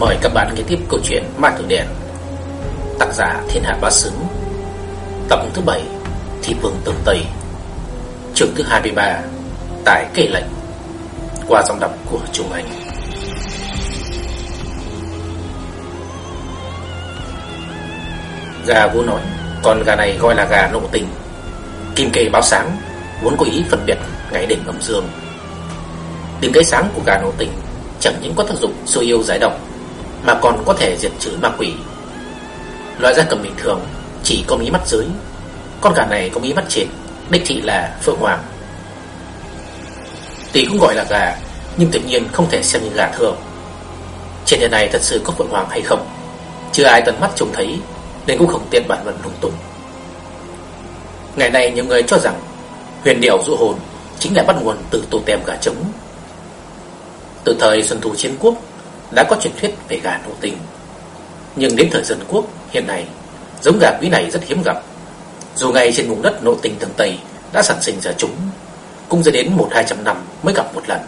Mời các bạn nghe tiếp câu chuyện Ma Tử Đèn Tác giả Thiên Hạ Bá Xứng. Tập thứ 7 Thị Vương Tường Tây. Trường thứ 23 tại cây lệnh. Qua giọng đọc của Trung Anh. Gà vô nói Còn gà này gọi là gà nộ tình. Kim kê báo sáng Vốn có ý phân biệt ngày đêm ngầm dương. Tiếng cái sáng của gà nộ tình Chẳng những có tác dụng xua yêu giải độc mà còn có thể diệt trừ ma quỷ. Loại gia cầm bình thường chỉ có mí mắt dưới, con gà này có mí mắt trên, đích thị là phượng hoàng. Tuy cũng gọi là gà, nhưng tự nhiên không thể xem như gà thường. Trên đời này thật sự có phượng hoàng hay không, chưa ai tận mắt trông thấy, nên cũng không tiện bản luận lung tung. Ngày nay nhiều người cho rằng huyền điệu dụ hồn chính là bắt nguồn từ tổ tem gà trống. Từ thời Xuân Thu Chiến Quốc, đã có truyền thuyết về gà nô tình. Nhưng đến thời dân quốc hiện nay, giống gà quý này rất hiếm gặp. Dù ngay trên vùng đất nội tình thường Tây đã sản sinh ra chúng, cũng sẽ đến một hai trăm năm mới gặp một lần.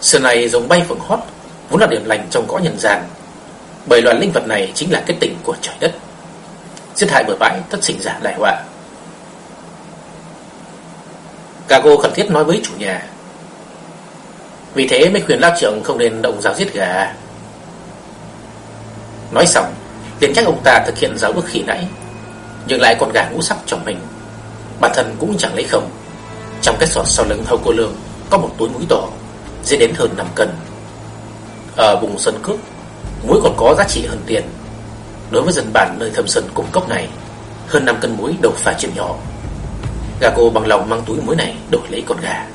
Xưa này giống bay phượng hót vốn là điểm lành trong cõi nhân gian, bởi loài linh vật này chính là kết tình của trời đất. Giết hại bừa bãi tất sinh ra đại họa. Gago khẩn thiết nói với chủ nhà vì thế mới khuyên lão trưởng không nên động giáo giết gà. Nói xong, liền chắc ông ta thực hiện giáo ước khi nãy Nhưng lại con gà ngũ sắc cho mình. Bản thân cũng chẳng lấy không. Trong cái sọt sau lưng hầu cô lương Có một túi muối đỏ Dễ đến hơn 5 cân. Ở vùng sân cước Muối còn có giá trị hơn tiền. Đối với dân bản nơi thâm sân cung cốc này, Hơn 5 cân muối đầu phải chuyện nhỏ. Gà cô bằng lòng mang túi muối này đổi lấy con gà.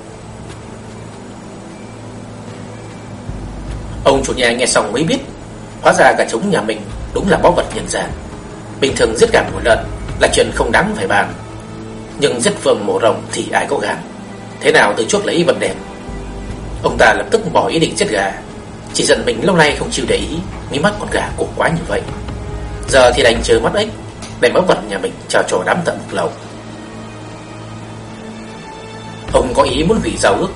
Ông chủ nhà nghe xong mới biết, Hóa ra gà trống nhà mình đúng là báu vật nhân gian. Bình thường giết gà một lần Là chuyện không đáng phải bàn. Nhưng giết vườn mổ rồng thì ai có gan Thế nào từ chuốc lấy vật đẹp? Ông ta lập tức bỏ ý định giết gà. Chỉ giận mình lâu nay không chịu để ý mí mắt con gà cổ quá như vậy. Giờ thì đành chờ mắt ếch để báu vật nhà mình trao trò đám tận một lầu. Ông có ý muốn hủy giao ước,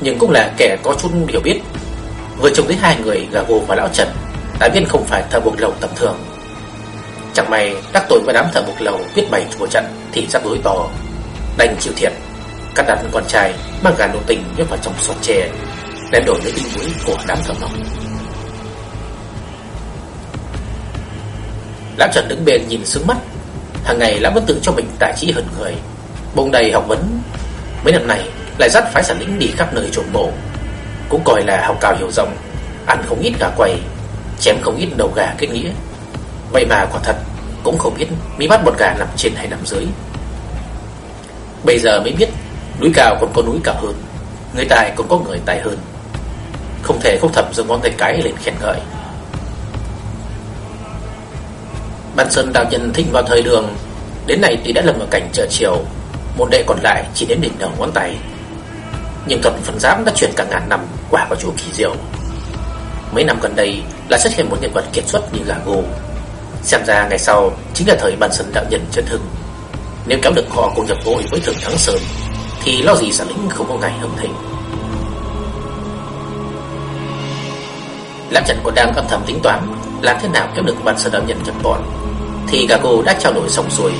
Nhưng cũng là kẻ có chút hiểu biết. Vừa trông thấy hai người gà gồ và lão Trần. Đã biết không phải thợ buộc lầu tầm thường. Chẳng may đắc tội với đám thợ buộc lầu Viết bày chùa trận Thì sắp đối to. Đành chịu thiệt. Cắt đặt con trai, mang gà nô tình nhét vào trong sọt tre Đem đổi lấy binh mũi của đám thợ mộc Lão Trần đứng bên nhìn sướng mắt. Hàng ngày lão vẫn tự cho mình tài trí hơn người. Bông đầy học vấn. Mấy năm này lại dắt phái sản lĩnh đi khắp nơi trộm bộ cũng coi là học cao hiểu rộng, ăn không ít gà quay, chém không ít đầu gà kết nghĩa. Vậy mà quả thật cũng không biết mi mắt một gà nằm trên hay nằm dưới. Bây giờ mới biết núi cao còn có núi cao hơn, người tài còn có người tài hơn. Không thể không thầm giơ ngón tay cái lên khen ngợi. Ban Sơn đạo nhân thích vào thời đường, đến nay tuy đã là ở cảnh chợ chiều, môn đệ còn lại chỉ đến đỉnh đầu ngón tay. Nhưng cầm phần giáp đã chuyển cả ngàn năm quả vào chỗ kỳ diệu. Mấy năm gần đây là xuất hiện một nhân vật kiệt xuất như gà gồ. Xem ra ngày sau chính là thời bàn sân đạo nhân chân hưng. Nếu kéo được họ cùng nhập vội với thượng thắng sơn, thì lo gì sản lĩnh không có ngày hưng thịnh. lát Trần còn đang âm thầm tính toán làm thế nào kéo được bàn sơn đạo nhân nhập bọn, thì gà gồ đã trao đổi xong xuôi.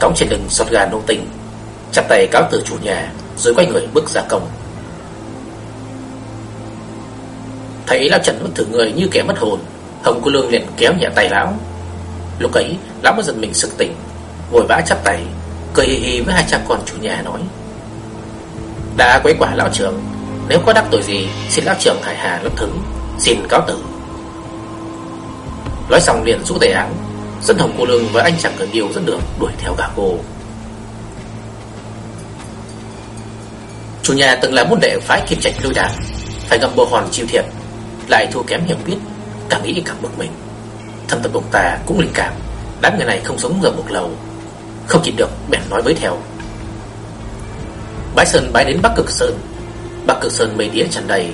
Cõng trên lưng sọt gà nô tình, chặt tay cáo từ chủ nhà, rồi quay người bước ra cổng. Thấy lão Trần vẫn thử người như kẻ mất hồn. Hồng cô lương liền kéo nhẹ tay lão. Lúc ấy, lão mới giật mình sực tỉnh. Vội vã chắp tay, Cười hì hì với hai cha con chủ nhà nói. Đã quấy quả lão trưởng Nếu có đắc tội gì, Xin lão trưởng thải hà lâm thứ Xin cáo tử. Nói xong liền rút tay áo, Dẫn Hồng cô lương và anh chẳng cần điều dẫn đường Đuổi theo cả cô. Chủ nhà từng là môn đệ phái kim trạch lưu đàn Phải gặp bồ hòn chịu thiệt lại thua kém hiểu biết, càng nghĩ càng bực mình. Thâm tâm ông ta cũng linh cảm, đám người này không sống gần một lầu, không chịu được bèn nói với theo. Bái Sơn bái đến Bắc Cực Sơn, Bắc Cực Sơn mây đĩa tràn đầy,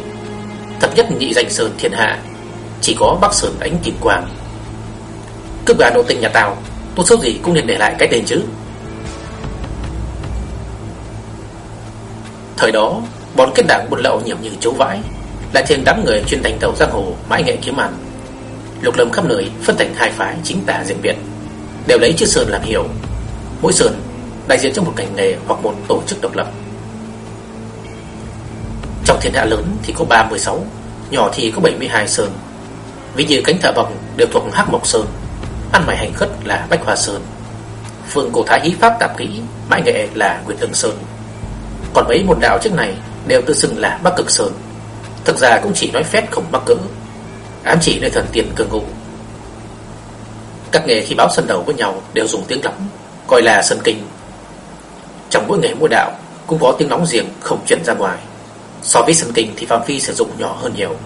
thập nhất nhị danh sơn thiên hạ, chỉ có Bắc Sơn ánh kim quang. Cướp gà nô tinh nhà tao, tốt xấu gì cũng nên để lại cái tên chứ. Thời đó, bọn kết đảng buôn lậu nhiều như chấu vãi, Lại trên đám người chuyên đánh đầu giang hồ Mãi nghệ kiếm ăn. Lục lâm khắp nơi phân thành hai phái chính tả riêng biệt. Đều lấy chữ sơn làm hiểu. Mỗi sơn đại diện cho một ngành nghề Hoặc một tổ chức độc lập. Trong thiên hạ lớn thì có 36 Nhỏ thì có 72 sơn. Ví như cánh thợ vòng đều thuộc Hắc Mộc Sơn Ăn mày hành khất là Bách Hoa Sơn. Phương cổ thái hí pháp tạp kỹ Mãi nghệ là Nguyệt Ưng Sơn. Còn mấy môn đạo trước này Đều tự xưng là Bắc Cực Sơn. Thực ra cũng chỉ nói phét không mắc cỡ Ám chỉ nơi thần tiên cường ngụ. Các nghề khi báo sân đầu với nhau Đều dùng tiếng lắm, Coi là sân kinh. Trong mỗi nghề mỗi đạo Cũng có tiếng nóng riêng không chuyển ra ngoài. So với sân kinh thì phạm vi sử dụng nhỏ hơn nhiều.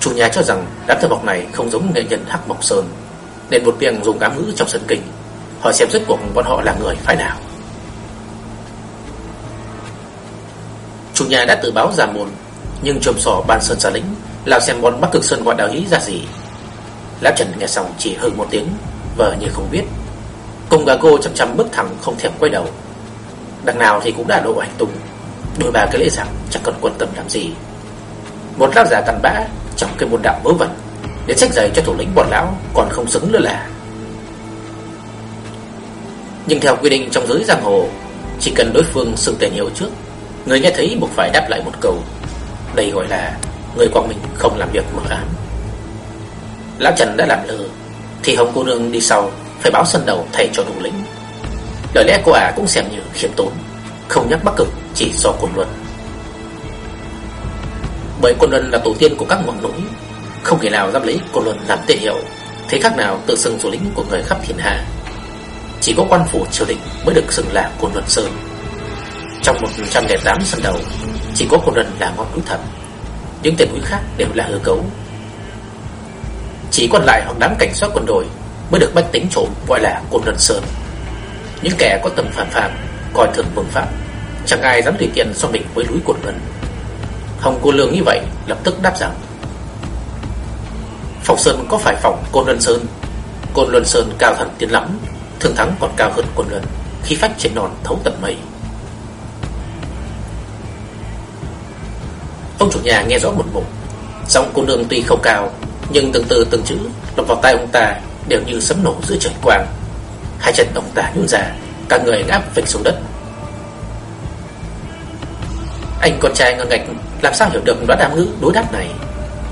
Chủ nhà cho rằng đám thợ mộc này không giống nghệ nhân Hắc Mộc Sơn, Nên một miệng dùng ám ngữ trong sân kinh, Hỏi xem rốt cuộc bọn họ là người phải nào. Chủ nhà đã tự báo giả môn Nhưng trồm sỏ ban sơn giả lĩnh Lao xem bọn Bắc Cực Sơn gọi đạo ý ra gì. Lão Trần nghe xong chỉ hừ một tiếng, Vờ như không biết. Cùng gà cô chăm chăm bước thẳng không thèm quay đầu. Đằng nào thì cũng đã lộ hành tung Đôi bà cái lễ rằng chẳng cần quan tâm làm gì. Một lão giả cằn bã, Trong cái môn đạo vớ vẩn, Để sách giày cho thủ lĩnh bọn lão Còn không xứng nữa là. Nhưng theo quy định trong giới giang hồ, Chỉ cần đối phương xưng tên hiệu trước Người nghe thấy buộc phải đáp lại một câu. Đây gọi là, Người quang minh không làm việc mở ám Lão Trần đã làm lơ, Thì Hồng cô nương đi sau, Phải báo sân đầu thay cho đủ lĩnh. Lời lẽ của ả cũng xem như khiêm tốn, Không nhắc bắc cực, chỉ do côn luân. Bởi quân luân là tổ tiên của các ngọn núi, Không thể nào dám lấy côn luân làm tên hiệu, Thế khác nào tự xưng thủ lĩnh của người khắp thiên hạ. Chỉ có quan phủ triều đình mới được xưng là côn luân sơn. Trong 108 sân đầu, Chỉ có côn lần là ngọn núi thật Những tên núi khác đều là hư cấu. Chỉ còn lại hoặc đám cảnh sát quân đội Mới được bách tính trộm, gọi là côn lần sơn. Những kẻ có tầm phản phạm, Coi thường phương pháp, Chẳng ai dám tùy tiện so mình với núi côn lần Hồng cô lương như vậy, Lập tức đáp rằng Phòng Sơn có phải phòng Côn Luân Sơn? Côn Luân Sơn cao thần tiến lắm, Thường thắng còn cao hơn Côn Luân Khi phách trên nòn thấu tận mây. Ông chủ nhà nghe rõ một mục Giọng cô nương tuy không cao Nhưng từng từ từng chữ lọt vào tai ông ta Đều như sấm nổ giữa trời quang. Hai chân ông ta nhún ra Cả người ngáp vịch xuống đất. Anh con trai ngơ ngạch Làm sao hiểu được đoán đám ngữ đối đáp này?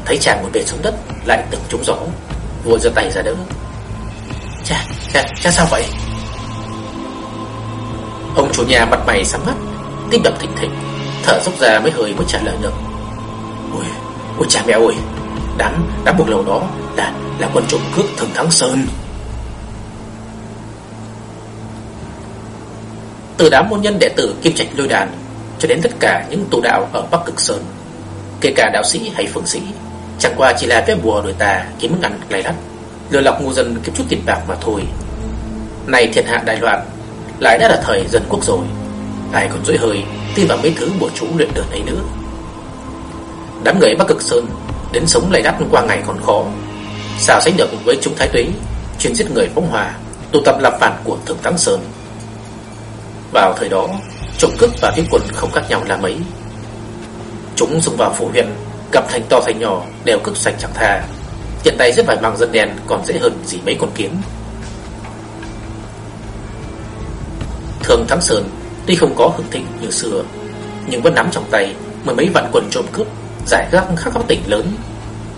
Thấy chàng ngồi bệt xuống đất Lại từng trúng gió Vội giơ tay ra đỡ. Cha, cha, cha sao vậy? Ông chủ nhà mặt mày sắm mắt Tim đập thịnh thịnh Thở dốc ra mấy hơi mới trả lời được ôi cha mẹ ơi Đám, đám buộc lầu đó là là quân trộm cướp thường thắng sơn Từ đám môn nhân đệ tử Kim Trạch Lôi Đàn cho đến tất cả những tù đạo ở Bắc Cực Sơn, kể cả đạo sĩ hay phường sĩ, chẳng qua chỉ là phép bùa đuổi tà kiếm ngăn lay lắt, lừa lọc ngu dân kiếm chút tiền bạc mà thôi. Này thiên hạ đại loạn, lại đã là thời dân quốc rồi, ai còn dỗi hơi tin vào mấy thứ bùa chú luyện đường ấy nữa. Đám người Bắc Cực Sơn đến sống lầy lắt qua ngày còn khó, sao sánh được với chúng thái tuế chuyên giết người phóng hòa, tụ tập làm phản của Thượng Thắng Sơn. Vào thời đó, trộm cướp và phiến quân không khác nhau là mấy. Chúng xông vào phủ huyện, gặp thành to thành nhỏ đều cướp sạch chẳng tha. Hiện tay rất vài bằng dân đèn còn dễ hơn gì mấy con kiến. Thường Thắng Sơn tuy không có hưởng thịnh như xưa, nhưng vẫn nắm trong tay mười mấy vạn quân trộm cướp giải rác khắp các tỉnh lớn,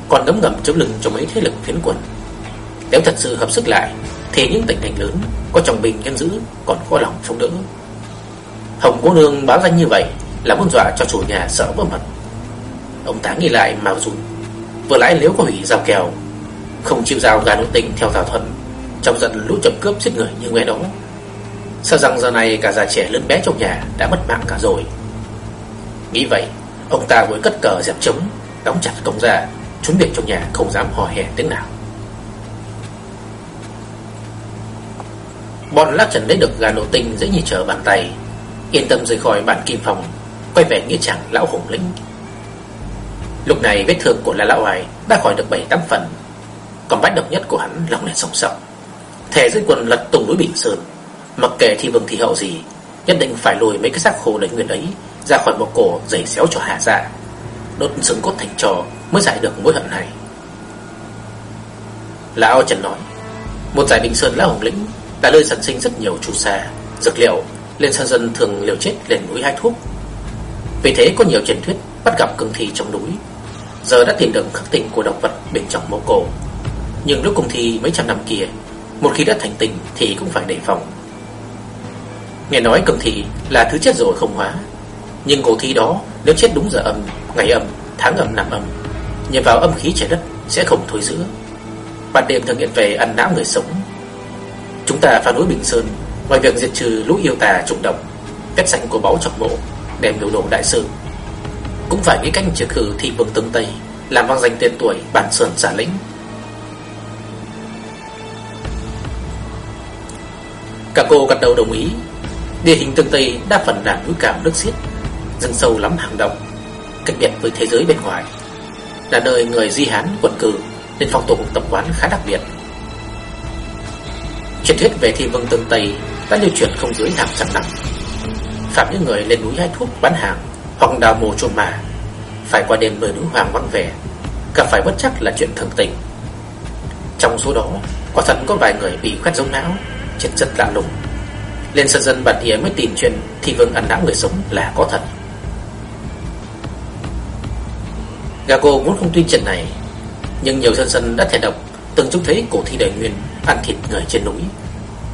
còn ngấm ngầm chống lưng cho mấy thế lực phiến quân. Nếu thật sự hợp sức lại, thì những tỉnh thành lớn có trọng binh nhân giữ còn có lòng chống đỡ. Hồng cô nương báo danh như vậy Là muốn dọa cho chủ nhà sợ vỡ mật Ông tá nghĩ lại mà run Vừa lãi nếu có hủy giao kèo Không chịu giao gà nội tình theo thảo thuận Trong giận lũ trộm cướp giết người như nghe đó Sợ rằng giờ này cả già trẻ lớn bé trong nhà Đã mất mạng cả rồi Nghĩ vậy Ông ta vội cất cờ dẹp trống, Đóng chặt cổng ra, Trốn biệt trong nhà không dám hò hè tiếng nào. Bọn lát trần lấy được gà nổ tinh dễ như trở bàn tay, Yên tâm rời khỏi bản kim phòng, Quay về nghĩa chẳng lão hùng lĩnh. Lúc này vết thương của La Lão Hoài Đã khỏi được 7-8 phần, Còn bách độc nhất của hắn lòng lên sòng sọc thề dưới quần lật tung núi Bình Sơn, Mặc kệ thì vương thì hậu gì, Nhất định phải lùi mấy cái xác khô lấy nguyên ấy ra khỏi một cổ giày xéo cho hạ dạ đốt xương cốt thành trò mới giải được mối hận này. Lão Trần nói, một giải Bình Sơn Lão Hồng Lĩnh đã nơi sản sinh rất nhiều chủ xa, dược liệu, lên sơn dân thường liều chết lên núi hai thuốc. Vì thế có nhiều truyền thuyết bắt gặp cương thi trong núi. Giờ đã tìm được khắc tình của động vật bên trong mộ cổ. Nhưng lúc cương thi mấy trăm năm kia, một khi đã thành tình thì cũng phải đề phòng. Nghe nói cương thi là thứ chết rồi không hóa, nhưng cổ thi đó nếu chết đúng giờ âm, ngày âm, tháng âm, năm âm, nhờ vào âm khí trái đất sẽ không thối giữa. Ban đêm thường hiện về ăn não người sống. Chúng ta phá núi Bình Sơn, ngoài việc diệt trừ lũ yêu tà trùng độc, vết sạch của báu trọng mộ, đem biểu đồ đại sư cũng phải nghĩ cách triệt khử thị vương tương Tây, làm vang danh tên tuổi bản sơn giả lĩnh. Cả cô gật đầu đồng ý. Địa hình tương Tây đa phần là núi cao nước xiết, rừng sâu lắm hàng động, cách biệt với thế giới bên ngoài. Là nơi người Di Hán quận cư nên phong tục tập quán khá đặc biệt. Truyền thuyết về thi vương tương Tây đã lưu truyền không dưới hàng trăm năm. Phạm những người lên núi hái thuốc bán hàng hoặc đào mồ chôn mà, phải qua đêm nơi núi hoàng vắng vẻ, cả phải bất chắc là chuyện thường tình. Trong số đó, quả thật có vài người bị khoét giống não, chết rất lạ lùng. Lên sân dân bản địa mới tìm chuyện thi vương ăn não người sống là có thật. Gago muốn không tin chuyện này, Nhưng nhiều dân dân đã thể độc Từng trông thấy cổ thi đời nguyên Ăn thịt người trên núi.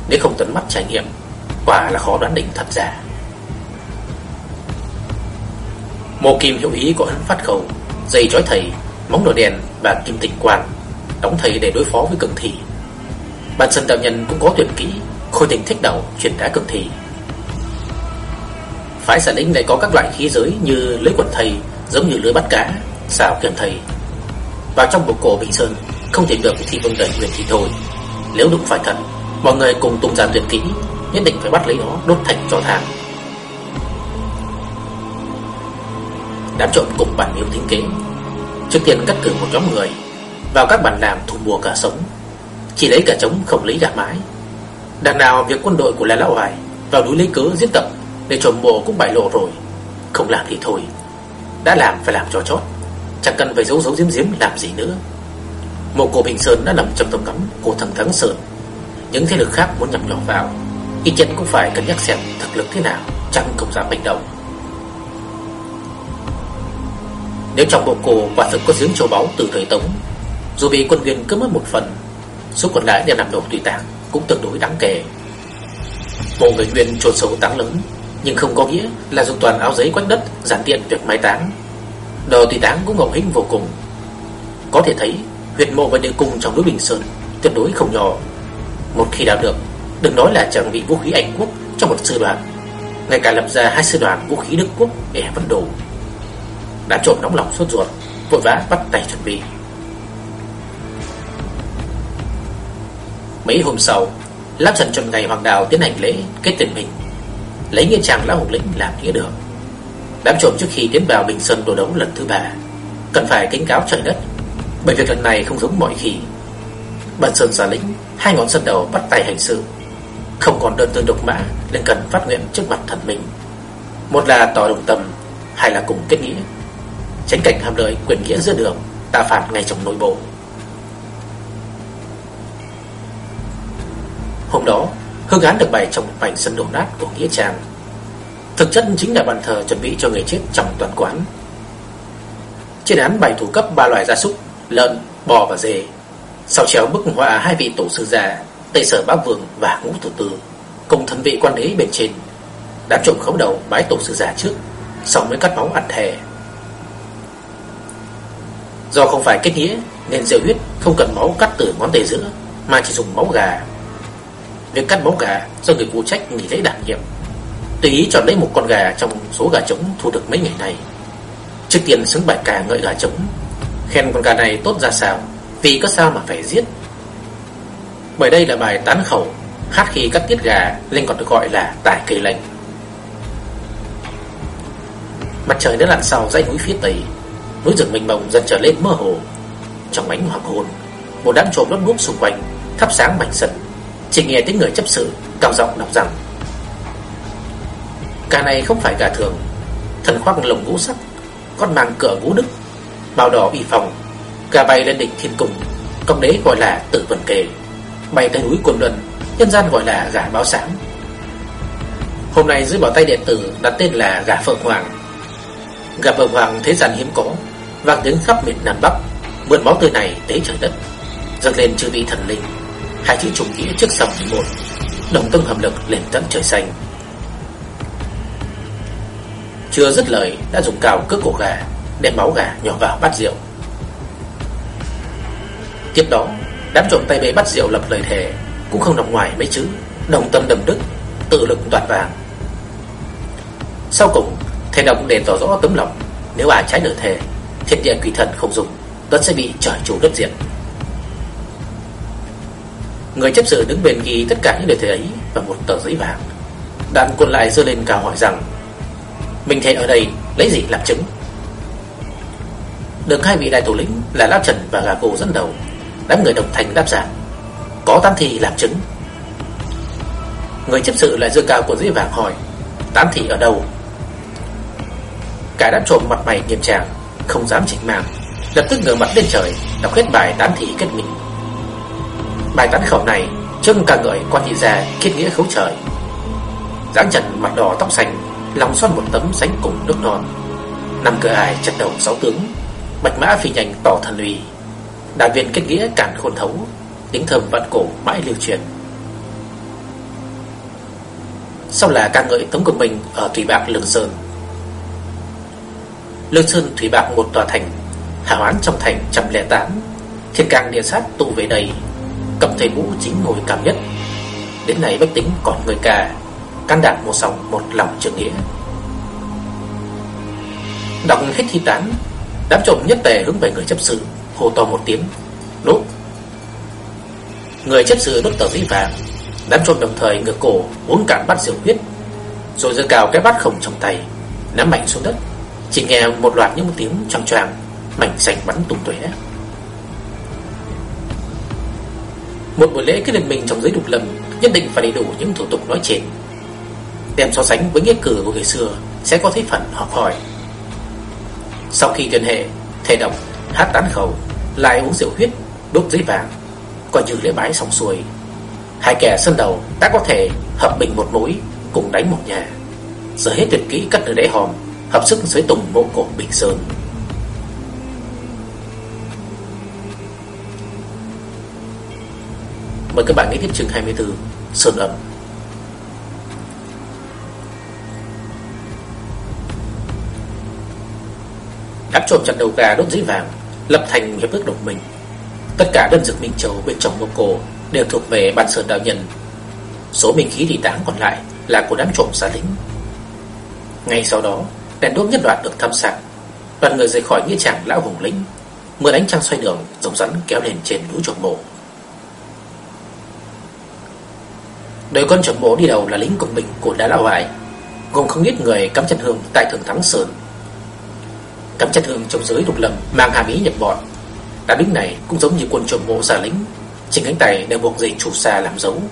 Nếu không tận mắt trải nghiệm, Quả là khó đoán định thật giả Mô kim hiểu ý của hắn phát khẩu Dây trói thầy, Móng đồ đèn và kim tịch quan Đóng thầy để đối phó với cường thị Bản thân đạo nhân cũng có tuyển kỹ, Khôi tình thích đầu chuyển đá cường thị Phái sản lĩnh lại có các loại khí giới Như lưới quần thầy, Giống như lưới bắt cá. Sao kiếm thầy? Vào trong bộ cổ Bình Sơn, Không thể được thì vương đẩy huyền thì thôi. Nếu đụng phải thật, Mọi người cùng tung ra tuyệt kỹ, Nhất định phải bắt lấy nó, đốt thành cho thang Đám trộm cùng bản miêu tính kế, Trước tiên cắt cử một nhóm người, Vào các bản làm thu mua cả sống. Chỉ lấy cả trống không lấy đạn mái. Đằng nào việc quân đội của Lê Lão Hoài Vào núi lấy cớ giết tập Để trộm bồ cũng bại lộ rồi. Không làm thì thôi, Đã làm phải làm cho chót. Chẳng cần phải giấu giấu giếm giếm làm gì nữa. Mộ cổ Bình Sơn đã nằm trong tầm ngắm của thằng Thắng Sơn. Những thế lực khác muốn nhằm nhỏ vào. Y chân cũng phải cân nhắc xem thực lực thế nào Chẳng không dám hành động Nếu trong bộ cổ quả thực có giếng châu báu từ thời Tống, Dù bị quân viên cướp mất một phần, Số còn lại đem làm đổ tùy tạng Cũng tương đối đáng kể. Mộ người nguyên trồn sâu táng lớn, Nhưng không có nghĩa là dùng toàn áo giấy quách đất, Giản tiện việc mai táng. Đồ tùy táng cũng ngầu hĩnh vô cùng. Có thể thấy, huyệt mộ và địa cung trong núi Bình Sơn Tuyệt đối không nhỏ. Một khi đào được, Đừng nói là chẳng bị vũ khí Anh quốc trong một sư đoàn, Ngay cả lập ra hai sư đoàn vũ khí Đức quốc để vấn đồ. Đã trộm nóng lòng sốt ruột, Vội vã bắt tay chuẩn bị. Mấy hôm sau, Láp Trần trong ngày Hoàng Đào tiến hành lễ kết tiền mình, Lấy nghĩa chàng lão hùng lĩnh làm nghĩa đường. Đám trộm trước khi tiến vào Bình Sơn đồ đấu lần thứ ba. Cần phải kính cáo trời đất Bởi việc lần này không giống mọi khi. Bản Sơn giả lĩnh Hai ngón sân đầu bắt tay hành sự. Không còn đơn tương độc mã Nên cần phát nguyện trước mặt thần mình Một là tỏ đồng tâm, Hai là cùng kết nghĩa. Tránh cảnh hàm lợi quyền nghĩa giữa đường, Ta phạt ngay trong nội bộ. Hôm đó, Hương án được bày trong mảnh sân đổ nát của Nghĩa Trang. Thực chất chính là bàn thờ chuẩn bị cho người chết trong toàn quán. Trên án bày thủ cấp ba loài gia súc Lợn, bò và dê Sau treo bức họa hai vị tổ sư già Tây sở bác vương và ngũ thủ tư Cùng thân vị quan đế bên trên Đám trộm khấu đầu bái tổ sư già trước Sau mới cắt máu ăn thề. Do không phải kết nghĩa Nên rượu huyết không cần máu cắt từ ngón tay giữa Mà chỉ dùng máu gà. Việc cắt máu gà do người phụ trách nghỉ lễ đảm nhiệm. Tùy ý chọn lấy một con gà trong số gà trống thu được mấy ngày này Trước tiên xứng bài ca ngợi gà trống. Khen con gà này tốt ra sao? Vì có sao mà phải giết. Bởi đây là bài tán khẩu, Hát khi cắt tiết gà nên còn được gọi là tài cây lệnh Mặt trời đã lặn sau dãy núi phía tây. Núi rừng mênh mông dần trở lên mơ hồ. Trong ánh hoàng hôn, Một đám trộm lấp búp xung quanh Thắp sáng mảnh sân. Chỉ nghe tiếng người chấp sự Cao giọng đọc rằng Gà này không phải gà thường Thần khoác lồng ngũ sắc con mang cửa ngũ đức, màu đỏ y phòng, gà bay lên đỉnh thiên cung, công đế gọi là tử vân kề, bay tới núi Côn Luân, nhân gian gọi là gà báo sáng. Hôm nay dưới bảo tay điện tử đặt tên là gà phượng hoàng. Gà phượng hoàng thế gian hiếm có, vang tiếng khắp miền Nam Bắc, mượn máu tươi này tế trời đất, dâng lên chư vị thần linh, hai chữ trùng nghĩa trước sầm một, đồng tâm hợp lực lên tận trời xanh. Chưa dứt lời, đã dùng cào cướp cổ gà, Đem máu gà nhỏ vào bát rượu. Tiếp đó, Đám trộm tay bế bắt rượu lập lời thề, Cũng không nằm ngoài mấy chữ, Đồng tâm đồng đức, Tự lực toàn vàng. Sau cùng, Thầy đồng để tỏ rõ tấm lòng, Nếu ai trái lời thề thiệt địa quỷ thần không dùng, tuấn sẽ bị trời chủ đất diệt. Người chấp sự đứng bên ghi tất cả những lời thề ấy Và một tờ giấy vàng. Đàn quân lại dơ lên cao hỏi rằng mình thề ở đây lấy gì làm chứng? Được hai vị đại thủ lĩnh là Lão Trần và Gà Cô dẫn đầu. Đám người đồng thành đáp giả. Có tam thị làm chứng. Người chấp sự lại dương cao của dưới vàng hỏi Tám thị ở đâu? Cả đám trộm mặt mày nghiêm trang, Không dám chỉnh màng. Lập tức ngửa mặt lên trời, Đọc hết bài tám thị kết mình Bài tán khẩu này Trưng ca ngợi quan thị gia kết nghĩa khấu trời. Giáng trần mặt đỏ tóc xanh lòng son một tấm sánh cùng nước non. Năm cửa ải chặt đầu sáu tướng, bạch mã phi nhanh tỏ thần uy. Đại viên kết nghĩa cản khôn thấu, tiếng thơm vạn cổ mãi lưu truyền. Sau là ca ngợi tống cường mình ở thủy bạc lương sơn. Lương sơn, thủy bạc một tòa thành hảo án trong thành trăm lẻ tám, thiên càng địa sát tụ về đây cầm thầy vũ chính ngồi cao nhất. Đến nay bách tính còn người cả căn đảm một sòng một lòng trường nghĩa. Đọc hết thi tán, đám trộm nhất tề hướng về người chấp sự, hô to một tiếng. Đốt. Người chấp sự đốt tờ giấy vàng, đám trộm đồng thời ngửa cổ, uống cạn bát rượu huyết, rồi giơ cao cái bát khổng trong tay nắm mạnh xuống đất. Chỉ nghe một loạt những tiếng choang choang, mảnh sành bắn tung tóe. Một buổi lễ kết liên minh trong giới đục lâm nhất định phải đầy đủ những thủ tục nói trên đem so sánh với nghĩa cử của người xưa sẽ có thấy phần học hỏi. Sau khi tuyên hệ, thầy độc, hát tán khẩu, lại uống rượu huyết, đốt giấy vàng, coi như lễ bái xong xuôi. Hai kẻ sân đầu đã có thể hợp bình một mối, cùng đánh một nhà. Giờ hết tuyệt kỹ cắt ở đáy hòm, hợp sức dưới tùng mộ cổ Bình Sơn. Mời các bạn nghe tiếp chương 24 Sơn ẩm Đám trộm chặt đầu gà đốt giấy vàng, Lập thành hiệp ước đồng minh Tất cả đơn dược Minh Châu bên trong Mông Cổ Đều thuộc về bàn sơn đạo nhân. Số minh khí thì đáng còn lại Là của đám trộm xa lính. Ngay sau đó, Đèn đuốc nhất đoạn được thăm sạc. Đoàn người rời khỏi nghĩa trang lão hùng lính Mưa đánh trăng xoay đường Rồng rắn kéo lên trên núi trộm mộ. Đội con trộm mộ đi đầu là lính của mình của đá lão hoài Gồm không ít người cắm chân hương tại thường thắng sơn. Cắm chân hương trong giới đục lầm Mang hàm ý nhập bọn. Đám lính này cũng giống như quân trộm mộ giả lính Trên cánh tay đều buộc dây chủ xa làm dấu.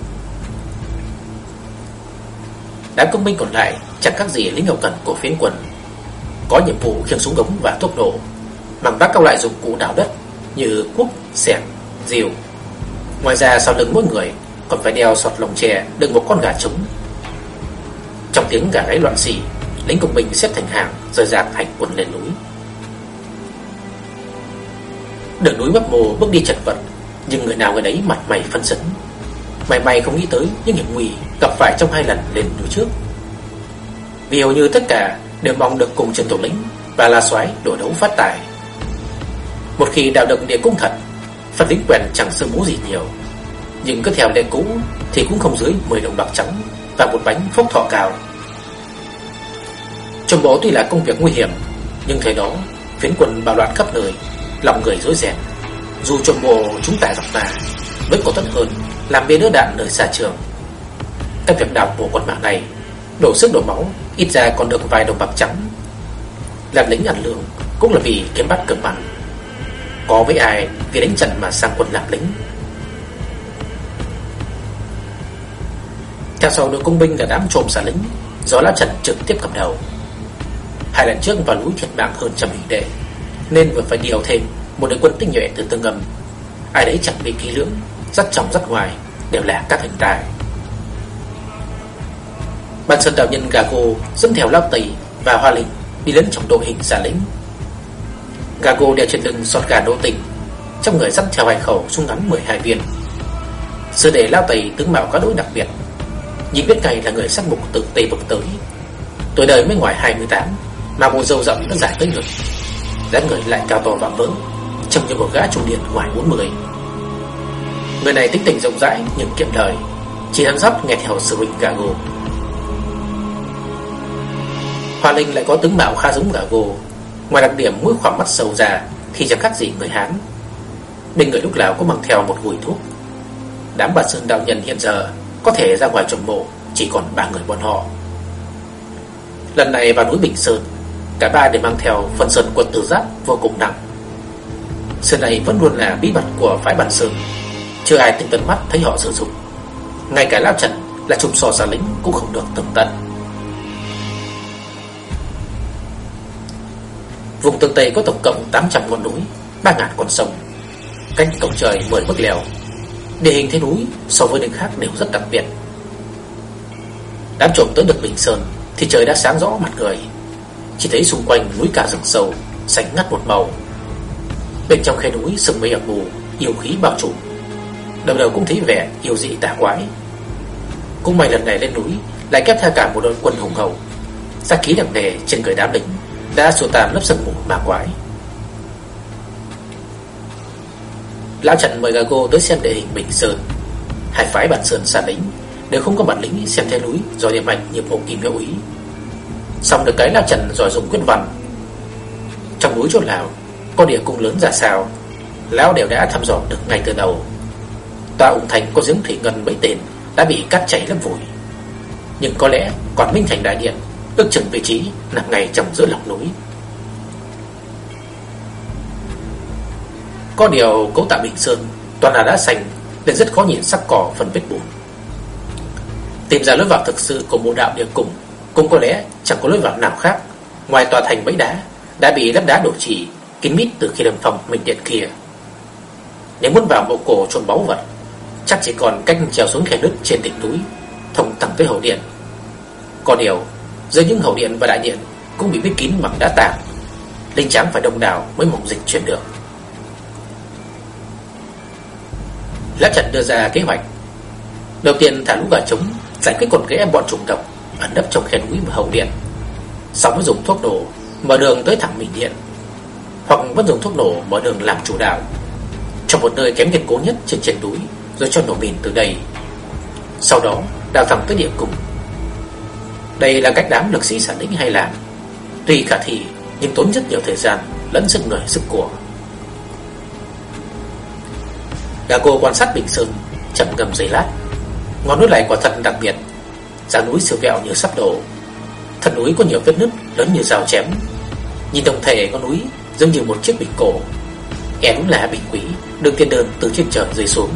Đám công binh còn lại Chẳng khác gì lính hậu cần của phiến quân. Có nhiệm vụ khiêng súng ống và thuốc nổ Bằng vác các loại dụng cụ đào đất Như cuốc, xẻng, diều Ngoài ra sau lưng mỗi người Còn phải đeo sọt lồng tre Đựng một con gà trống. Trong tiếng gà gáy loạn xỉ Lính công binh xếp thành hàng Rời rạc hành quân lên núi. Đường núi mấp mồ bước đi chật vật, Nhưng người nào người đấy mặt mày phân chấn Mày mày không nghĩ tới những hiểm nguy Gặp phải trong hai lần lên núi trước. Vì hầu như tất cả Đều mong được cùng Trần Tổ Lĩnh Và La Soái đổ đấu phát tài. Một khi đào được địa cung thật Phần lính quèn chẳng sơ mú gì nhiều. Nhưng cứ theo lệ cũ Thì cũng không dưới 10 đồng bạc trắng Và một bánh phúc thọ cao. Trồng bố tuy là công việc nguy hiểm, Nhưng thời đó phiến quân bạo loạn khắp nơi Lòng người rối ren Dù trộm mộ chúng ta gặp ta, Vẫn có tốt hơn Làm bia đỡ đạn nơi xa trường. Các việc đào bổ quân mạng này, Đổ sức đổ máu, Ít ra còn được vài đồng bạc trắng. Làm lính ăn lương Cũng là vì kiếm bắt cơm ăn. Có với ai vì đánh trận mà sang quân làm lính. Theo sau đội công binh là đám trộm xả lính Do lá Trần trực tiếp cầm đầu. Hai lần trước vào núi thiệt mạng hơn trăm hình đệ. Nên vừa phải điều thêm Một đội quân tinh nhuệ từ tương ngầm Ai đấy chẳng bị kỹ lưỡng Rất trong rất ngoài Đều là các hình tài Ban sơn đạo nhân Gago dẫn theo Lao Tẩy và Hoa Linh đi đến trong đội hình giả lĩnh. Gago đeo trên lưng sọt gà đô tình, trong người dắt theo hai khẩu súng ngắn 12 viên. Sư đệ Lao Tẩy tướng mạo có đối đặc biệt, nhìn biết ngay là người sát mục từ Tây vực tới. Tuổi đời mới ngoài 28, mà bộ râu rậm đã dài tới ngực dáng người lại cao to và vỡ, trông như một gã trung niên ngoài 40. Người này tính tình rộng rãi nhưng kiệm lời, chỉ ăn dắp nghe theo sự huynh Gago. Hoa Linh lại có tướng mạo khá giống gà gồ Ngoài đặc điểm mũi khoảng mắt sâu già Thì chẳng khác gì người Hán Bên người lúc nào cũng mang theo một gùi thuốc Đám bà sơn đạo nhân hiện giờ Có thể ra ngoài trồng mộ Chỉ còn ba người bọn họ Lần này vào núi Bình Sơn Cả ba đều mang theo phần sơn quân tử giáp vô cùng nặng Sơn này vẫn luôn là bí mật của phái bản sơn Chưa ai từng tận mắt thấy họ sử dụng Ngay cả Lao Trần là trùm sò giả lính cũng không được tường tận Vùng tương Tây có tổng cộng 800 ngọn núi, 3.000 con sông, cách cổng trời 10 bước lèo. Địa hình thế núi so với nơi khác đều rất đặc biệt. Đám trộm tới được Bình Sơn thì trời đã sáng rõ mặt người. Chỉ thấy xung quanh núi cả rừng sâu, xanh ngắt một màu. Bên trong khe núi sừng mây ập mù, yêu khí bao trùm. Đầu đầu cũng thấy vẻ yêu dị tà quái. Cũng may lần này lên núi lại kép theo cả một đội quân hùng hậu. Sát khí nặng nề trên người đám lính đã xua tàn lớp sương mù mà quái. Lão Trần mời Gago tới xem địa hình Bình Sơn. Hai phái bản sơn xa lính đều không có bản lĩnh xem theo núi do điểm mạnh nhiệm vụ kim hiệu ý. Xong được cái là Trần giỏi dùng quyết văn. Trong núi chỗ lào có địa cung lớn ra sao, lão đều đã thăm dò được ngay từ đầu. Tòa ủng thành có giếng thủy ngân mấy tên đã bị cắt chảy lấp vùi. Nhưng có lẽ còn Minh Thành Đại Điện ước chừng vị trí nằm ngay trong giữa lòng núi. Có điều cấu tạo Bình Sơn toàn là đá xanh nên rất khó nhìn sắc cỏ phần vết bùn. Tìm ra lối vào thực sự của mộ đạo địa cùng cũng có lẽ chẳng có lối vào nào khác ngoài tòa thành mấy đá đã bị lấp đá đổ chỉ kín mít từ khi lâm phòng mình điện kia. Nếu muốn vào mộ cổ trộn báu vật, chắc chỉ còn cách trèo xuống khe nứt trên đỉnh núi, thông thẳng tới hậu điện. Có điều, dưới những hậu điện và đại điện cũng bị bít kín bằng đá tảng. Linh tráng phải đông đảo mới mộng dịch chuyển được. lát Trần đưa ra kế hoạch. Đầu tiên thả lũ gà trống giải quyết con ghé bọn trùng độc ẩn nấp trong khe núi và hậu điện. Sau mới dùng thuốc nổ, mở đường tới thẳng mình điện. Hoặc vẫn dùng thuốc nổ mở đường làm chủ đạo. Trong một nơi kém kiên cố nhất trên trên núi, rồi cho nổ mìn từ đây. Sau đó, đào thẳng tới địa cung đây là cách đám lực sĩ sản lĩnh hay làm Tuy khả thi, Nhưng tốn rất nhiều thời gian, Lẫn sức người sức của Gà cô quan sát Bình Sơn, Chậm ngầm giây lát Ngọn núi này quả thật đặc biệt Giá núi siêu vẹo như sắp đổ. Thân núi có nhiều vết nứt lớn như dao chém. Nhìn tổng thể con núi Giống như một chiếc bình cổ. E đúng là bình quý Đường tiên đơn từ trên trời rơi xuống.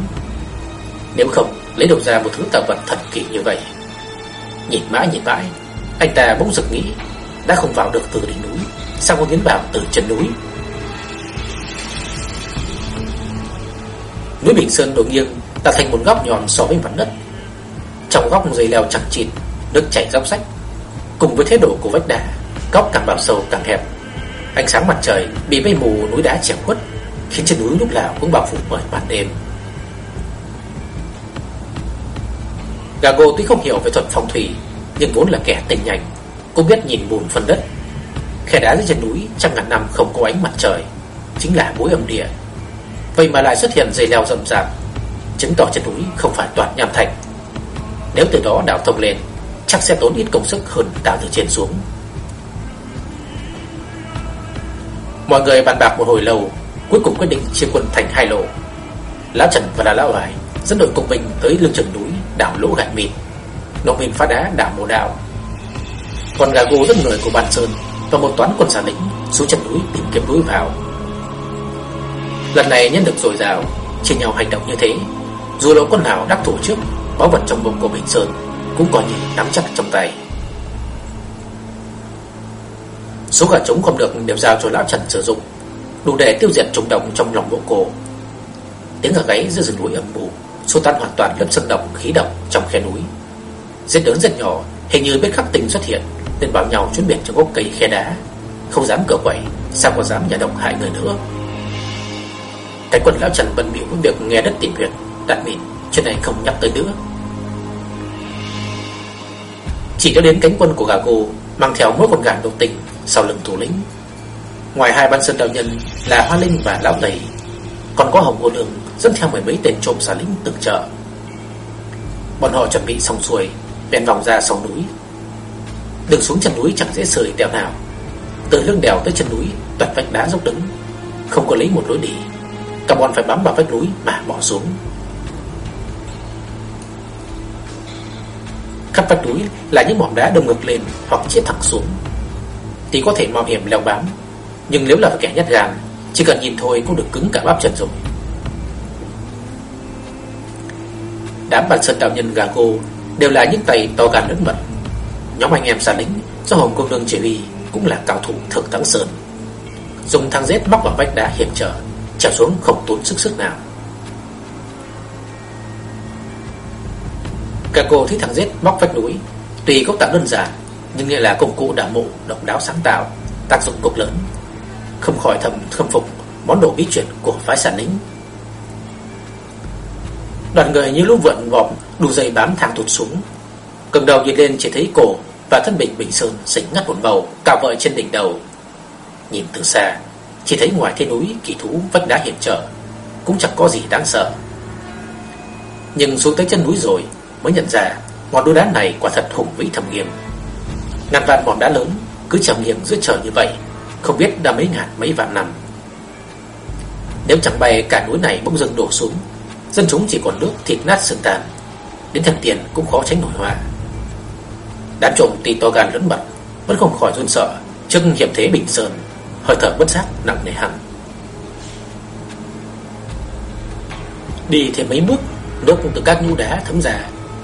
Nếu không, lấy đầu ra một thứ tạo vật thần kỳ như vậy. Nhìn mãi nhìn mãi, Anh ta bỗng giật nghĩ, Đã không vào được từ đỉnh núi, Sao có tiến vào từ chân núi? Núi Bình Sơn đổ nghiêng tạo thành một góc nhọn so với mặt đất. Trong góc dây leo chẳng chịt, Nước chảy róc rách. Cùng với thế độ của vách đá, Góc càng vào sâu càng hẹp. Ánh sáng mặt trời bị mây mù núi đá che khuất, Khiến chân núi lúc nào cũng bao phủ bởi màn đêm. Gago tuy không hiểu về thuật phong thủy, Nhưng vốn là kẻ tình nhanh Cũng biết nhìn bùn phần đất. Khe đá dưới chân núi trăm ngàn năm không có ánh mặt trời, Chính là mối âm địa. Vậy mà lại xuất hiện dây leo rậm rạp, Chứng tỏ chân núi không phải toàn nham thạch. Nếu từ đó đào thông lên, Chắc sẽ tốn ít công sức hơn đào từ trên xuống. Mọi người bàn bạc một hồi lâu, Cuối cùng quyết định chia quân thành hai lộ Lão Trần và là Lão Hải dẫn đội công binh tới lưng chừng núi, đảo lỗ gạch mịn nông binh phá đá, đảo mồ đào còn gà gô rất người của bàn sơn và một toán quân giả lĩnh xuống chân núi tìm kiếm núi vào. Lần này nhân được dồi dào, chia nhau hành động như thế. Dù lỗ quân nào đắc thủ trước báu vật trong bụng của bình sơn cũng coi như nắm chắc trong tay. Số gà trống không được đều giao cho lão Trần sử dụng Đủ để tiêu diệt trùng độc trong lòng bộ cổ Tiếng gà gáy giữa rừng núi ẩm bù Xô tan hoàn toàn lớp sân độc khí độc trong khe núi. Giết lớn rất nhỏ Hình như biết khắc tình xuất hiện Nên bảo nhau trốn biệt trong gốc cây khe đá. Không dám cửa quậy, Sao có dám nhà độc hại người nữa. Cái quân lão Trần bận biểu với việc nghe đất tìm huyệt đặt mịn. Chuyện này không nhắc tới nữa. Chỉ có đến cánh quân của gà cô Mang theo mỗi con gà độc tình Sau lưng thủ lĩnh. Ngoài hai ban sơn đạo nhân là Hoa Linh và Lão tẩy, Còn có Hồng Ô Lương Dẫn theo mười mấy tên trộm xà lính từng chợ Bọn họ chuẩn bị xong xuôi, Bèn vòng ra sau núi. Đường xuống chân núi chẳng dễ sời đèo nào. Từ lưng đèo tới chân núi Toàn vách đá dốc đứng. Không có lấy một lối đi. Cả bọn phải bám vào vách núi mà bỏ xuống. Khắp vách núi là những mỏm đá đông ngược lên Hoặc chĩa thẳng xuống. Thì có thể mạo hiểm leo bám, Nhưng nếu là kẻ nhát gan, Chỉ cần nhìn thôi cũng được cứng cả bắp chân rồi. Đám bản sơn đạo nhân gà cô Đều là những tay to gan lớn mật. Nhóm anh em xa lính Do Hồng Công Nương chỉ huy Cũng là cao thủ thượng thắng sơn. Dùng thang dết móc vào vách đá hiểm trở, Trèo xuống không tốn sức sức nào. Cả cô thấy thằng giết, móc vách núi. Tuy cấu tạo đơn giản, Nhưng nghĩa là công cụ đảm mộ, độc đáo sáng tạo, Tác dụng cực lớn. Không khỏi thầm khâm phục Món đồ bí truyền của phái sản lính. Đoàn người như lũ vượn vọng Đủ dây bám thang tụt xuống. Cầm đầu nhìn lên chỉ thấy cổ Và thân bình bình sơn xỉnh ngắt một bầu Cao vợi trên đỉnh đầu. Nhìn từ xa, Chỉ thấy ngoài thế núi kỳ thú vách đá hiểm trở, Cũng chẳng có gì đáng sợ. Nhưng xuống tới chân núi rồi Mới nhận ra ngọn núi đá này quả thật hùng vĩ thầm nghiêm. Ngàn vạn mỏm đá lớn Cứ trầm nghiêng giữa trời như vậy, Không biết đã mấy ngàn, mấy vạn năm. Nếu chẳng bay cả núi này bỗng dưng đổ xuống, Dân chúng chỉ còn nước, thịt nát xương tàn, Đến thần tiền cũng khó tránh nổi họa Đám trộm tuy to gan lớn mật Vẫn không khỏi run sợ Trước hiểm thế bình sơn, Hơi thở bất giác nặng nề hẳn. Đi thêm mấy bước, Nước từ các nhu đá thấm ra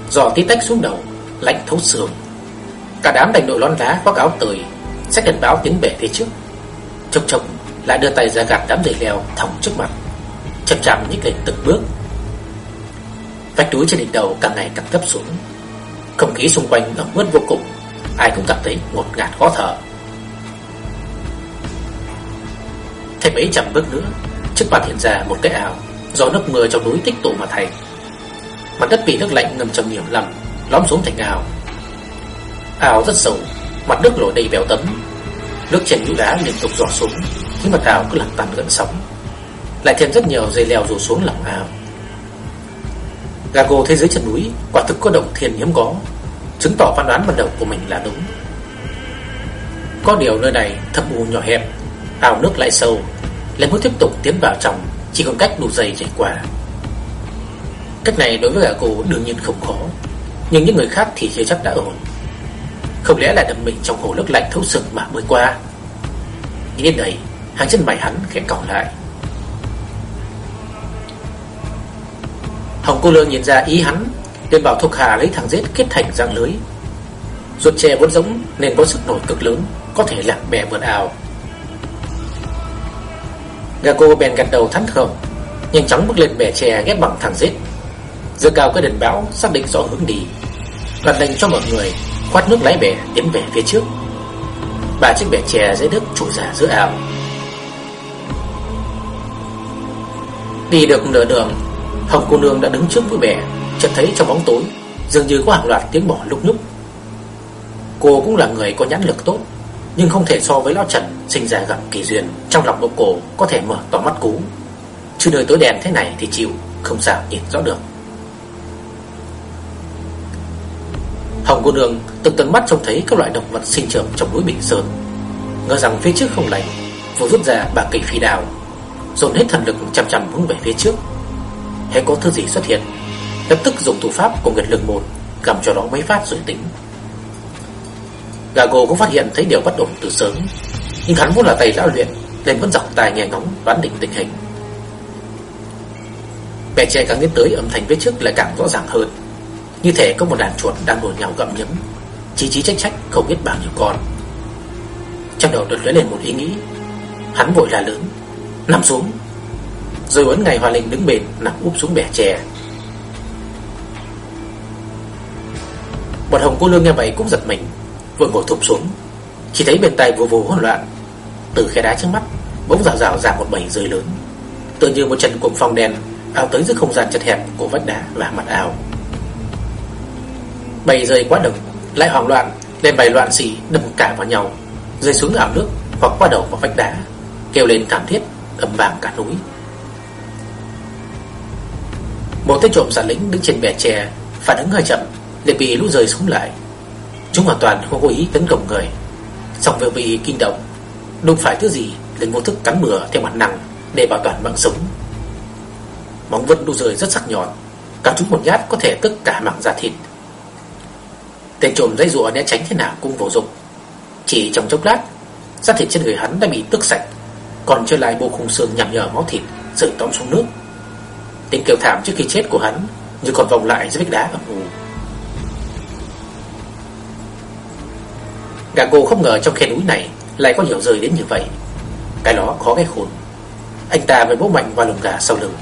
Giò tí tách xuống đầu, Lạnh thấu xương. Cả đám đành đội lon lá khoác áo tơi Sách đèn báo tiến bể phía trước. Chốc chốc lại đưa tay ra gạt đám dây leo thòng trước mặt, Chậm chậm nhích lên từng bước. Vách núi trên đỉnh đầu càng ngày càng thấp xuống. Không khí xung quanh ẩm ướt vô cùng, Ai cũng cảm thấy ngột ngạt khó thở. Thêm mấy trăm bước nữa, Trước mặt hiện ra một cái ảo Do nước mưa trong núi tích tụ mà thành. Mặt đất bị nước lạnh ngầm trầm nhiều lầm Lõm xuống thành ảo Ảo rất sâu, Mặt nước nổi đầy bèo tấm. Nước trên nhũ đá liên tục dọa xuống, Khiến mặt ảo cứ lặng tàn gần sóng. Lại thêm rất nhiều dây leo rủ xuống lòng ảo Gago thế giới chân núi, Quả thực có động thiên hiếm có, Chứng tỏ phán đoán ban đầu của mình là đúng. Có điều nơi này thâm u nhỏ hẹp Ảo nước lại sâu, Lại muốn tiếp tục tiến vào trong, Chỉ còn cách đủ dày chảy qua. Cách này đối với gã cô đương nhiên không khó. Nhưng những người khác thì chưa chắc đã ổn. Không lẽ là đâm mình trong hồ nước lạnh thấu sừng mà mới qua? Nghĩ đến đây Hàng chân mày hắn khẽ còng lại. Hồng cô lương nhìn ra ý hắn, liền bảo thuộc hạ lấy thằng dết kết thành răng lưới. Ruột tre vốn giống nên có sức nổi cực lớn, Có thể làm bè vượt ào Gà cô bèn gật đầu thắn thở, Nhanh chóng bước lên bè tre ghép bằng thằng dết Dơ cao cái đèn báo, xác định rõ hướng đi. Đặt lệnh cho mọi người, khoát nước lái bè, tiến về phía trước. Ba chiếc bè chè dưới nước trụ giả giữa ảo Đi được nửa đường, Hồng cô nương đã đứng trước với bè, Chợt thấy trong bóng tối, Dường như có hàng loạt tiếng bỏ lúc nhúc. Cô cũng là người có nhãn lực tốt, Nhưng không thể so với Lão Trần Sinh ra gặp kỳ duyên, Trong lòng bộ cổ có thể mở to mắt cú Chứ nơi tối đèn thế này thì chịu, Không sao nhìn rõ được. Hồng cô nương từng tận mắt trông thấy các loại động vật sinh trưởng trong núi Bình Sơn. Ngờ rằng phía trước không lành, Vừa rút ra bà kỵ phi đào Dồn hết thần lực chăm chăm hướng về phía trước. Hay có thứ gì xuất hiện, Lập tức dùng thủ pháp của Nguyệt lực Môn Cầm cho nó mấy phát rồi tính Gago cũng phát hiện thấy điều bất ổn từ sớm, Nhưng hắn vốn là tay lão luyện Nên vẫn dọc tài nghe ngóng đoán định tình hình. Bè tre càng tiến tới âm thanh phía trước lại càng rõ ràng hơn. Như thể có một đàn chuột đang đùa nhào gặm nhấm. Chí chí trách trách, không biết bao nhiêu con. Trong đầu đột lóe lên một ý nghĩ. Hắn vội là lớn. Nằm xuống. Rồi uốn ngày Hoa Linh đứng bền Nằm úp xuống bẻ chè. Bọn hồng cô lương nghe vậy cũng giật mình Vừa ngồi thụp xuống. Chỉ thấy bên tay vù vù hỗn loạn. Từ khe đá trước mắt, Bỗng rào rào ra một bầy rơi lớn. Tự như một trận cuồng phong đen Ao tới giữa không gian chật hẹp của vách đá và mặt ao. Bầy rơi quá đầu Lại hoảng loạn lên bầy loạn xì đâm cả vào nhau, Rơi xuống ảo nước hoặc qua đầu vào vách đá, Kêu lên thảm thiết, ầm vàng cả núi. Một tên trộm giả lính đứng trên bè tre, Phản ứng hơi chậm liền bị lũ rơi xuống lại. Chúng hoàn toàn không có ý tấn công người. Xong vừa bị kinh động, Đụng phải thứ gì liền vô thức cắn bừa theo mặt nặng Để bảo toàn mạng sống. Móng vân lũ rơi rất sắc nhọn, Cắn chúng một nhát có thể tức cả mảng da thịt. Tên trộm dây rùa né tránh thế nào cũng vô dụng. Chỉ trong chốc lát Da thịt trên người hắn đã bị tức sạch, Còn chưa lại bộ khung xương nhằm nhở máu thịt Sự tóm xuống nước. Tiếng kêu thảm trước khi chết của hắn Như còn vòng lại dưới vách đá ẩm u. Gà cô không ngờ trong khe núi này Lại có nhiều rơi đến như vậy. Cái đó khó cái khôn. Anh ta mới bố mạnh vào lồng gà sau lưng.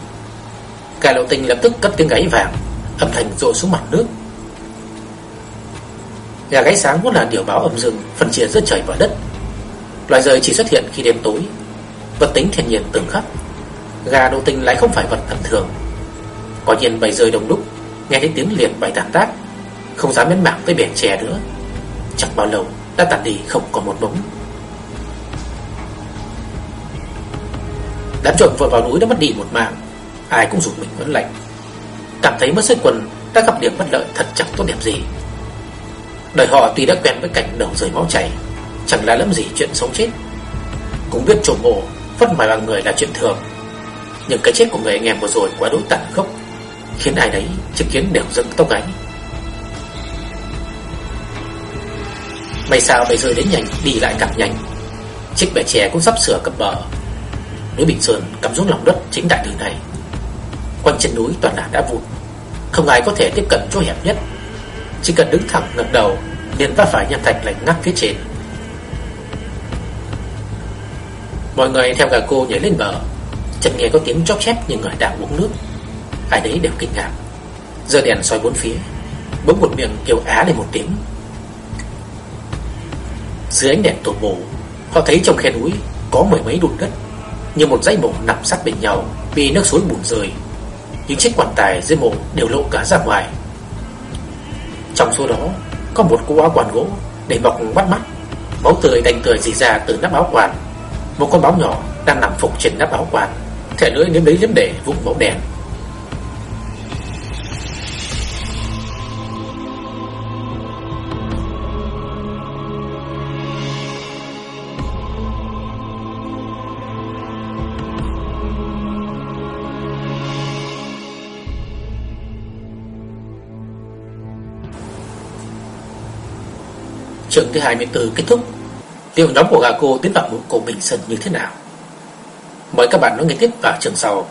Gà lộ tình lập tức cất tiếng gáy vàng, Âm thanh rội xuống mặt nước. Gà gáy sáng vốn là điều báo âm dương Phân chia giữa trời và đất. Loài rơi chỉ xuất hiện khi đêm tối. Vật tính thiên nhiên từng khắc. Gà đô tinh lại không phải vật tầm thường. Có nhiên bầy rơi đông đúc, Nghe thấy tiếng liền bày tàn tác, Không dám nhấn mạng tới biển chè nữa. Chẳng bao lâu, đã tàn đi không còn một bóng. Đám trộm vừa vào núi đã mất đi một mạng. Ai cũng dùng mình vẫn lạnh Cảm thấy mất sức quần, đã gặp điểm bất lợi thật chẳng tốt đẹp gì. Đời họ tuy đã quen với cảnh đầu rời máu chảy, Chẳng là lắm gì chuyện sống chết. Cũng biết trộm mộ Vất mài bằng người là chuyện thường. Nhưng cái chết của người anh em vừa rồi quá đối tàn khốc Khiến ai đấy chứng kiến đều dâng tóc gáy. May sao bây giờ đến nhanh, Đi lại càng nhanh. Chiếc bè chè cũng sắp sửa cập bờ. Núi Bình Sơn cắm xuống lòng đất chính đại đường này. Quanh chân núi toàn là đá vụn Không ai có thể tiếp cận chỗ hẹp nhất. Chỉ cần đứng thẳng ngẩng đầu liền va phải nham thạch lạnh ngắt phía trên. Mọi người theo gà cô nhảy lên bờ. Chợt nghe có tiếng chóp chép như người đang uống nước. Ai đấy đều kinh ngạc. Giờ đèn soi bốn phía, Bỗng một miệng kêu á lên một tiếng. Dưới ánh đèn tổ mù Họ thấy trong khe núi Có mười mấy đùn đất, Như một dãy mộ nằm sát bên nhau Vì nước suối bùn rời. Những chiếc quan tài dưới mộ đều lộ cả ra ngoài. Trong số đó Có một cô áo quản gỗ Để mọc mắt mắt Máu tươi đành tươi dì ra từ nắp áo quản. một con báo nhỏ đang nằm phục trên nắp áo quản, Thẻ lưỡi nếm lấy liếm để vụn máu đen Trường thứ 24 kết thúc. Liệu nhóm của Gago tiến vào một cổ bình sân như thế nào? Mời các bạn nói nghe tiếp vào trường sau.